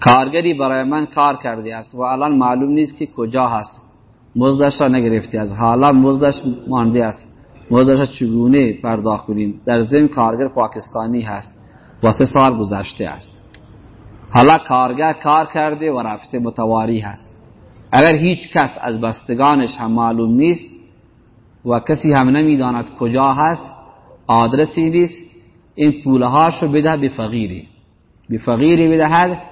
کارگری برای من کار کرده است و الان معلوم نیست که کجا هست. مزدش را نگرفته از حالا مزدش مانده است. مزدش چگونه پرداخت کنیم؟ در ضمن کارگر پاکستانی هست و سه سال گذشته است. حالا کارگر کار کرده و رفته متواری هست. اگر هیچ کس از بستگانش هم معلوم نیست و کسی هم نمی‌داند کجا هست آدرسی نیست این پولهاش رو بده به فقیری. به فقیری بدهد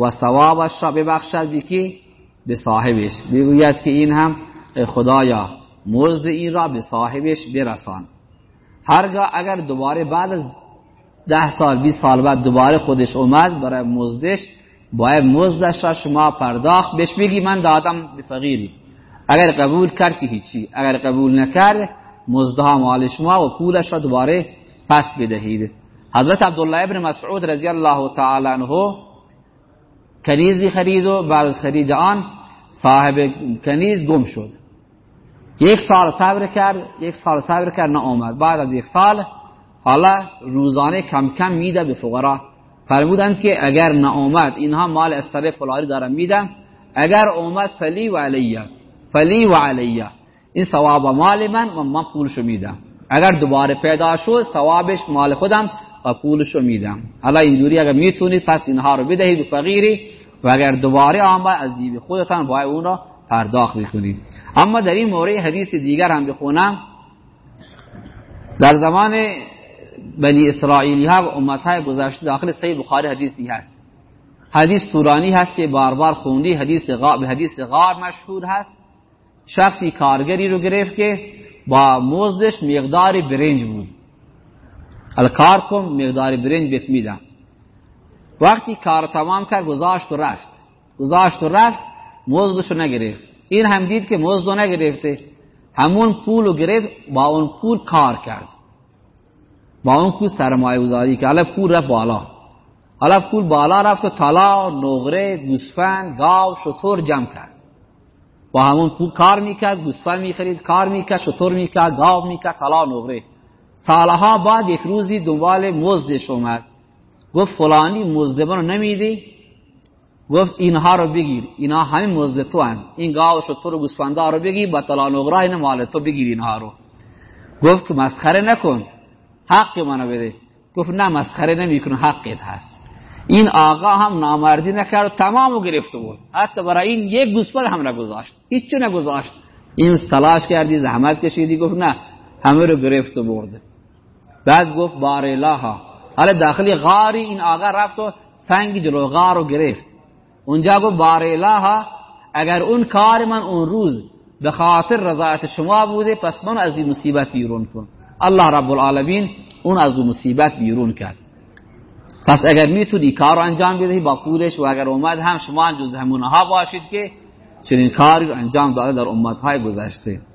و ثوابش را ببخشد بکی به صاحبش. بگوید که این هم خدایا مزد این را به صاحبش برسان. هرگاه اگر دوباره بعد از ده سال 20 سال بعد دوباره خودش اومد برای مزدش باید مزدش را شما پرداخت. بهش بگی من دادم به فقیری اگر قبول کرد که هیچی. اگر قبول نکرد مزدها مال شما و پولش را دوباره پس بدهید. حضرت عبدالله ابن مسعود رضی الله تعالی عنه کنیزی خرید و بعد از خرید آن صاحب کنیز گم شد. یک سال صبر کرد یک سال صبر کرد نه اومد بعد از یک سال حالا روزانه کم کم میده به فقرا. فرمودند که اگر نه اومد اینها مال استر فلانی دارن میدن. اگر اومد فلی و علیه. فلی و علیه. این ثواب مال من و من پولشو میدم. اگر دوباره پیدا شد ثوابش مال خودم و پولشو میدم. حالا اینجوری اگر می‌تونید پس اینها رو بدهید به فقیری. و اگر دوباره آمد از جیب خودتان باید اون را پرداخت بکنید اما در این مورد حدیث دیگر هم بخونم. در زمان بنی اسرائیلی ها و امت های گذشته داخل صحیح بخاری حدیثی هست. حدیث پورانی هست که بار بار خوندی حدیث غار به حدیث غار مشهور هست. شخصی کارگری رو گرفت که با مزدش مقدار برنج بود. حالا کار کن مقدار برنج بهت میدم. وقتی کار تمام کرد گذاشت و رفت. گذاشت و رفت مزدشو نگرفت. این هم دید که مزدو نگرفته. همون پولو گرفت با اون پول کار کرد. با اون پول سرمایه گذاری که حالا پول رفت بالا. حالا پول بالا رفت و طلا نقره گوسفند گاو شطور جمع کرد. با همون پول کار می‌کرد گوسفند می‌خرید کار می‌کرد شطور می‌کرد گاو می‌کرد طلا نقره. سالها بعد یک روزی دنبال مزدش اومد. گفت فلانی مزد رو نمیدی؟ گفت اینها رو بگیر. اینا همین مزد تو هن. این گاو و شطور و گوسفندا رو بگیر. با طلا این مال تو بگیر اینها رو. گفت که مسخره نکن. حق منو بده. گفت نه مسخره نمی‌کنه. حقت هست. این آقا هم نامردی نکرد و تمامو گرفته بود حتی برای این یک گوسفند هم نگذاشت. هیچ نگذاشت. این تلاش کردی زحمت کشیدی. گفت نه همه رو گرفت و برده بعد گفت بار الها حالا داخلی غاری این آقا رفت و سنگ جلو غار رو گرفت. اونجا گفت بار الها اگر اون کار من اون روز به خاطر رضایت شما بوده پس من از این مصیبت بیرون کن. الله رب العالمین اون از اون مصیبت بیرون کرد. پس اگر می‌تونی کار انجام بدهی با پولش و اگر اومد هم شما جز همونها باشید که چنین کاری انجام داده در امتهای گذشته.